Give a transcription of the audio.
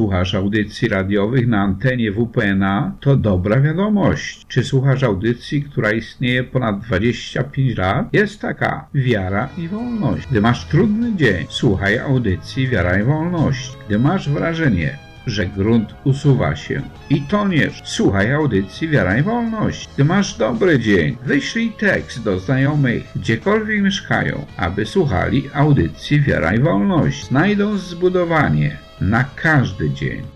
słuchasz audycji radiowych na antenie WPNA, to dobra wiadomość. Czy słuchasz audycji, która istnieje ponad 25 lat? Jest taka Wiara i Wolność. Gdy masz trudny dzień, słuchaj audycji Wiara i Wolność. Gdy masz wrażenie, że grunt usuwa się i toniesz. Słuchaj audycji Wiara i Wolność. Gdy masz dobry dzień, wyślij tekst do znajomych, gdziekolwiek mieszkają, aby słuchali audycji Wiara i Wolność. Znajdą zbudowanie na każdy dzień.